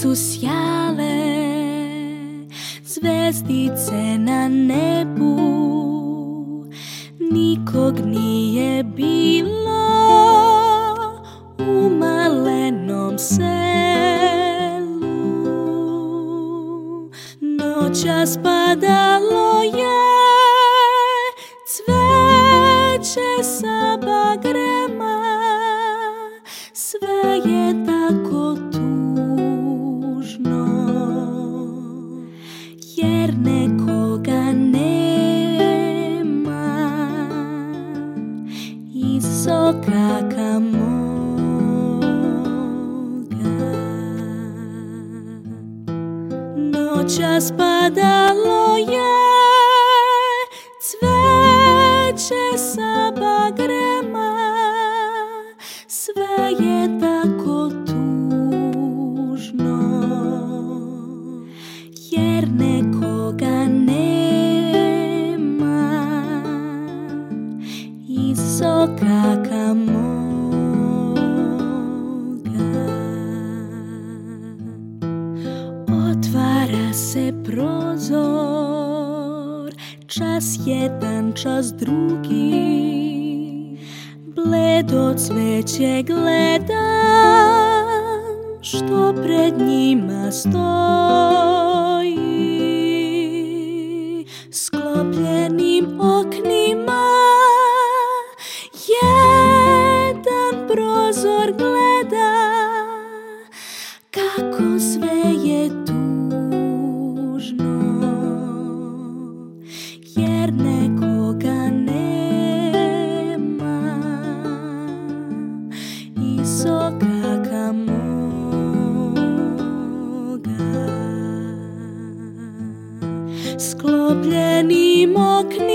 su sjale zvezdice na nebu. Nikog nije bilo u malenom selu. Noća spadalo je cveće sa bagrema. Sve je tako tužno Jer nekoga nema Iz sokaka moga Noća spadalo je Cveće sa bagrema Sve je tako se prozor Čas jedan, čas drugi. Bledo cveće gledam Što pred njima stoji. Sklopljenim oknima prozor gleda kako sve je tužno. Jer nekoga nema i sokaka moga. Sklopljenim oknima